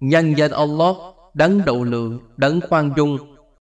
Nhân danh Allah Đấng độ lượng, đấng khoan dung